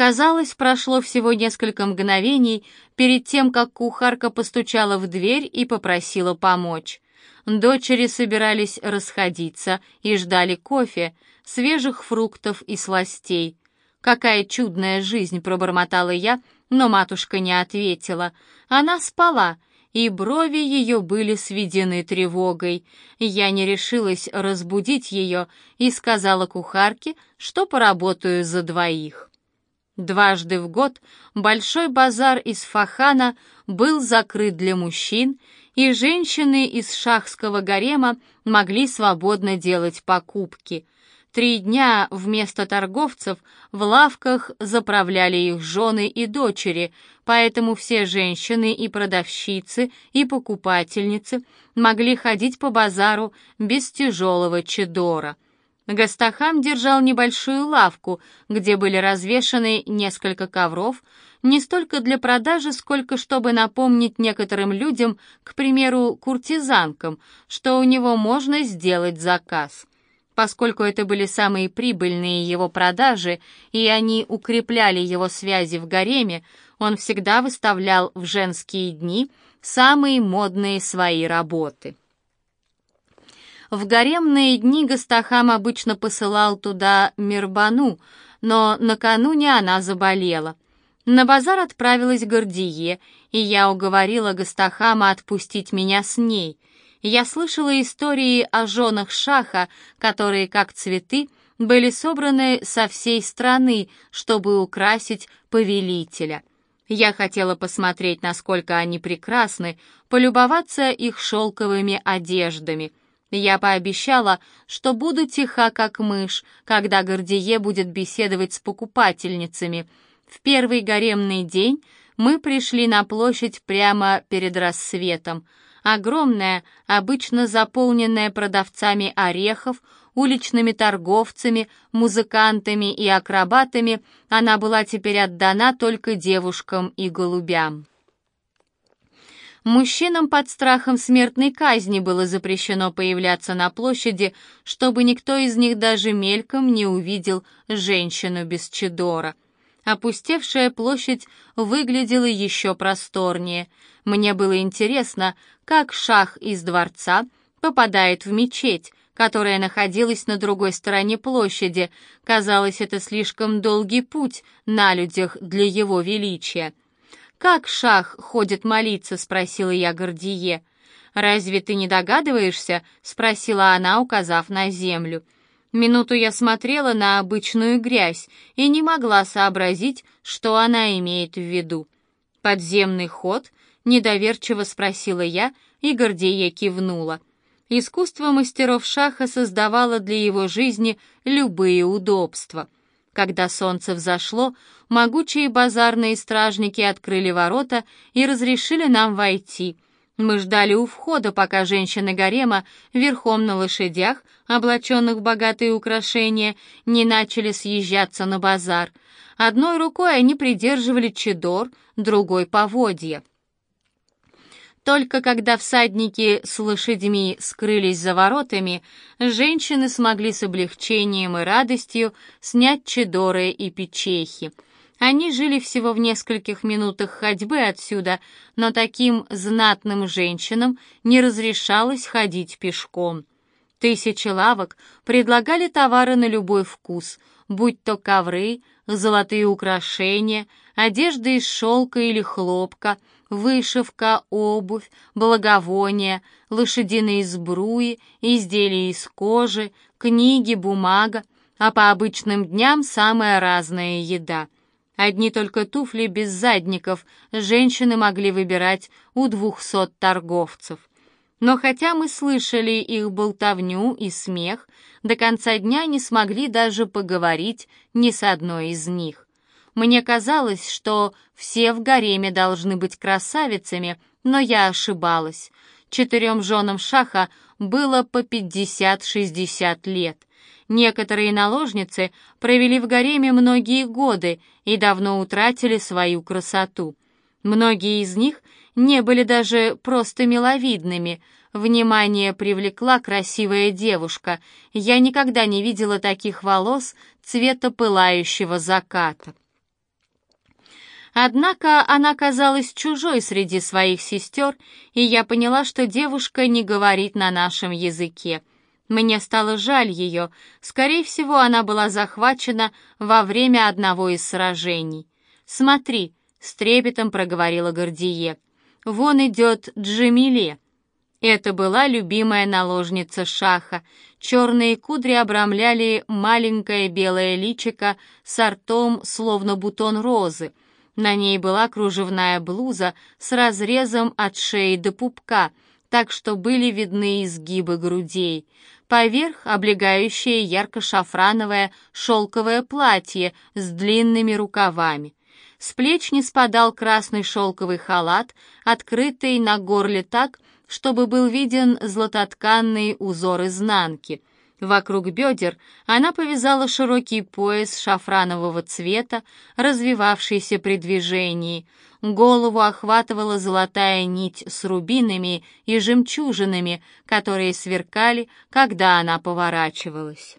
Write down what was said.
Казалось, прошло всего несколько мгновений перед тем, как кухарка постучала в дверь и попросила помочь. Дочери собирались расходиться и ждали кофе, свежих фруктов и сластей. «Какая чудная жизнь!» — пробормотала я, но матушка не ответила. Она спала, и брови ее были сведены тревогой. Я не решилась разбудить ее и сказала кухарке, что поработаю за двоих. Дважды в год большой базар из Фахана был закрыт для мужчин, и женщины из шахского гарема могли свободно делать покупки. Три дня вместо торговцев в лавках заправляли их жены и дочери, поэтому все женщины и продавщицы, и покупательницы могли ходить по базару без тяжелого чедора. Гастахам держал небольшую лавку, где были развешаны несколько ковров, не столько для продажи, сколько чтобы напомнить некоторым людям, к примеру, куртизанкам, что у него можно сделать заказ. Поскольку это были самые прибыльные его продажи, и они укрепляли его связи в гареме, он всегда выставлял в женские дни самые модные свои работы. В гаремные дни Гастахам обычно посылал туда Мирбану, но накануне она заболела. На базар отправилась Гордие, и я уговорила Гастахама отпустить меня с ней. Я слышала истории о женах Шаха, которые, как цветы, были собраны со всей страны, чтобы украсить повелителя. Я хотела посмотреть, насколько они прекрасны, полюбоваться их шелковыми одеждами. Я пообещала, что буду тиха, как мышь, когда Гордие будет беседовать с покупательницами. В первый гаремный день мы пришли на площадь прямо перед рассветом — Огромная, обычно заполненная продавцами орехов, уличными торговцами, музыкантами и акробатами, она была теперь отдана только девушкам и голубям. Мужчинам под страхом смертной казни было запрещено появляться на площади, чтобы никто из них даже мельком не увидел женщину без чедора. Опустевшая площадь выглядела еще просторнее. Мне было интересно, как шах из дворца попадает в мечеть, которая находилась на другой стороне площади. Казалось, это слишком долгий путь на людях для его величия. «Как шах ходит молиться?» — спросила я Гордие. «Разве ты не догадываешься?» — спросила она, указав на землю. Минуту я смотрела на обычную грязь и не могла сообразить, что она имеет в виду. «Подземный ход?» — недоверчиво спросила я, и Гордея кивнула. Искусство мастеров шаха создавало для его жизни любые удобства. Когда солнце взошло, могучие базарные стражники открыли ворота и разрешили нам войти — мы ждали у входа, пока женщины гарема верхом на лошадях, облаченных в богатые украшения, не начали съезжаться на базар. Одной рукой они придерживали чедор, другой — поводья. Только когда всадники с лошадьми скрылись за воротами, женщины смогли с облегчением и радостью снять чедоры и печехи — они жили всего в нескольких минутах ходьбы отсюда, но таким знатным женщинам не разрешалось ходить пешком. Тысячи лавок предлагали товары на любой вкус, будь то ковры, золотые украшения, одежда из шелка или хлопка, вышивка, обувь, благовония, лошадиные сбруи, изделия из кожи, книги, бумага, а по обычным дням самая разная еда — Одни только туфли без задников женщины могли выбирать у двухсот торговцев. Но хотя мы слышали их болтовню и смех, до конца дня не смогли даже поговорить ни с одной из них. Мне казалось, что все в гареме должны быть красавицами, но я ошибалась. Четырем женам шаха было по пятьдесят-шестьдесят лет. Некоторые наложницы провели в гареме многие годы и давно утратили свою красоту. Многие из них не были даже просто миловидными. Внимание привлекла красивая девушка. Я никогда не видела таких волос цвета пылающего заката. Однако она казалась чужой среди своих сестер, и я поняла, что девушка не говорит на нашем языке. Мне стало жаль ее. Скорее всего, она была захвачена во время одного из сражений. «Смотри», — с трепетом проговорила Гордие, — «вон идет Джамиле». Это была любимая наложница Шаха. Черные кудри обрамляли маленькое белое личико с ртом, словно бутон розы. На ней была кружевная блуза с разрезом от шеи до пупка, так что были видны изгибы грудей. Поверх облегающее ярко-шафрановое шелковое платье с длинными рукавами. С плеч не спадал красный шелковый халат, открытый на горле так, чтобы был виден златотканный узор изнанки. Вокруг бедер она повязала широкий пояс шафранового цвета, развивавшийся при движении. Голову охватывала золотая нить с рубинами и жемчужинами, которые сверкали, когда она поворачивалась.